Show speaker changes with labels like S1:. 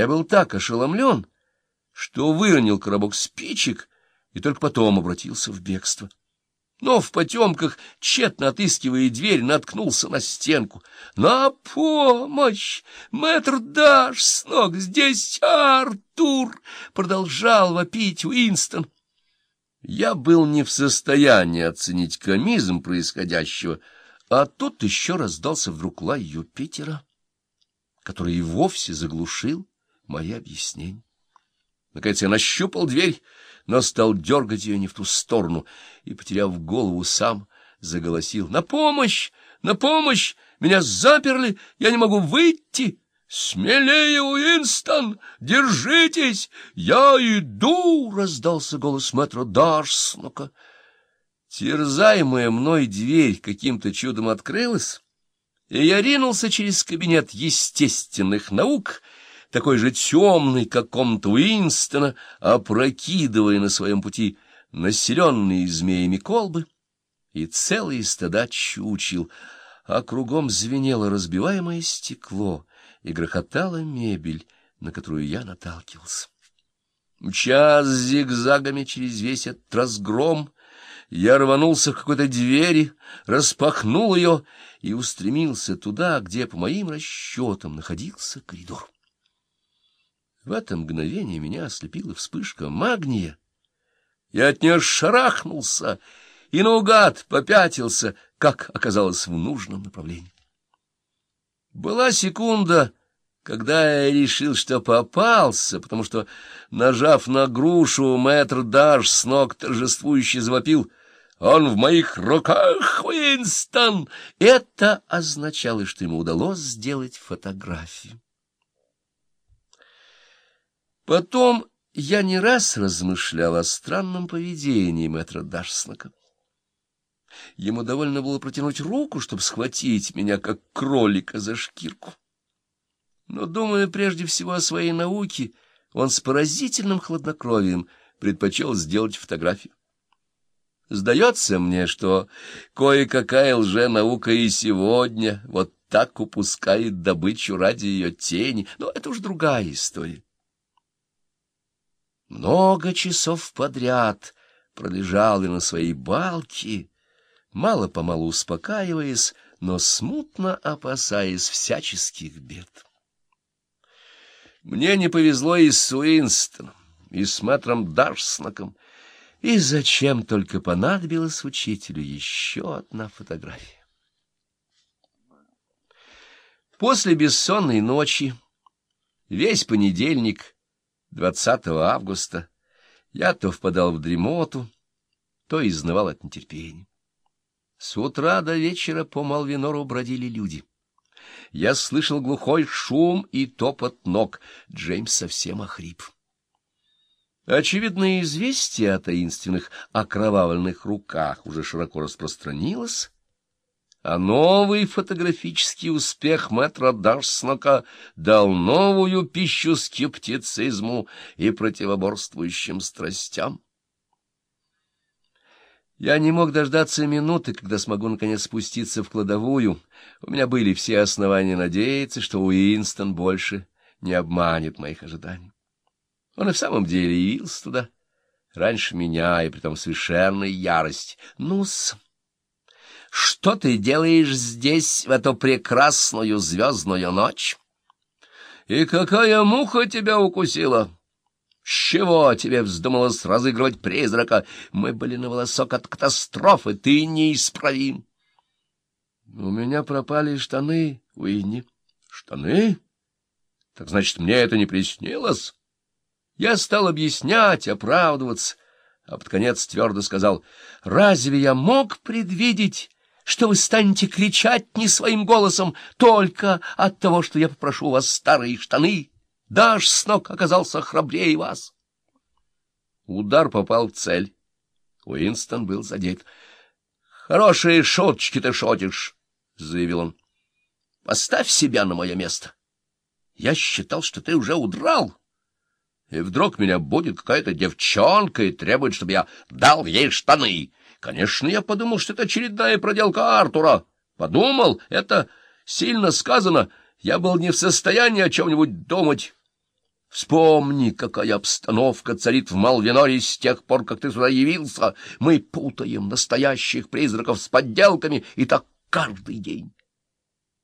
S1: Я был так ошеломлен, что выронил коробок спичек и только потом обратился в бегство. Но в потемках, тщетно отыскивая дверь, наткнулся на стенку. «На помощь! Мэтр Даш с ног! Здесь Артур!» — продолжал вопить Уинстон. Я был не в состоянии оценить комизм происходящего, а тут еще раздался вдруг лай Юпитера, который и вовсе заглушил мои объяснения. Наконец я нащупал дверь, но стал дергать ее не в ту сторону и, потеряв голову, сам заголосил. «На помощь! На помощь! Меня заперли! Я не могу выйти!» «Смелее, Уинстон! Держитесь! Я иду!» — раздался голос мэтра Дарснока. Терзаемая мной дверь каким-то чудом открылась, и я ринулся через кабинет естественных наук — такой же темный, как комната Уинстона, опрокидывая на своем пути населенные змеями колбы и целые стада чучел, а кругом звенело разбиваемое стекло и грохотала мебель, на которую я наталкивался. Мча зигзагами через весь этот разгром, я рванулся к какой-то двери, распахнул ее и устремился туда, где, по моим расчетам, находился коридор. В это мгновение меня ослепила вспышка магния. Я от нее шарахнулся и наугад попятился, как оказалось в нужном направлении. Была секунда, когда я решил, что попался, потому что, нажав на грушу, мэтр Даш с ног торжествующе завопил «Он в моих руках, Уинстон!» Это означало, что ему удалось сделать фотографию. Потом я не раз размышлял о странном поведении мэтра Дашснака. Ему довольно было протянуть руку, чтобы схватить меня, как кролика, за шкирку. Но, думая прежде всего о своей науке, он с поразительным хладнокровием предпочел сделать фотографию. Сдается мне, что кое-какая лженаука и сегодня вот так упускает добычу ради ее тени, но это уж другая история. Много часов подряд пролежал я на своей балке, мало-помалу успокаиваясь, но смутно опасаясь всяческих бед. Мне не повезло и с Уинстоном, и с мэтром Дарснаком, и зачем только понадобилась учителю еще одна фотография. После бессонной ночи, весь понедельник — 20 августа я то впадал в дремоту, то изнывал от нетерпения. С утра до вечера по Малвинору бродили люди. Я слышал глухой шум и топот ног. Джеймс совсем охрип. Очевидное известие о таинственных окровавленных руках уже широко распространилось, а новый фотографический успех мэтра Дарснока дал новую пищу скептицизму и противоборствующим страстям. Я не мог дождаться минуты, когда смогу наконец спуститься в кладовую. У меня были все основания надеяться, что Уинстон больше не обманет моих ожиданий. Он и в самом деле явился туда раньше меня, и притом совершенной ярости. Ну-с... Что ты делаешь здесь в эту прекрасную звездную ночь? И какая муха тебя укусила? С чего тебе вздумалось разыгрывать призрака? Мы были на волосок от катастрофы, ты неисправим. У меня пропали штаны, Уинни. Штаны? Так значит, мне это не приснилось? Я стал объяснять, оправдываться, а под конец твердо сказал, разве я мог предвидеть что вы станете кричать не своим голосом только от того, что я попрошу у вас старые штаны. Даш с ног оказался храбрее вас. Удар попал в цель. Уинстон был задет. — Хорошие шуточки ты шутишь, — заявил он. — Поставь себя на мое место. Я считал, что ты уже удрал. И вдруг меня будет какая-то девчонка и требует, чтобы я дал ей штаны. Конечно, я подумал, что это очередная проделка Артура. Подумал, это сильно сказано. Я был не в состоянии о чем-нибудь думать. Вспомни, какая обстановка царит в Малвиноре с тех пор, как ты сюда явился. Мы путаем настоящих призраков с подделками, и так каждый день.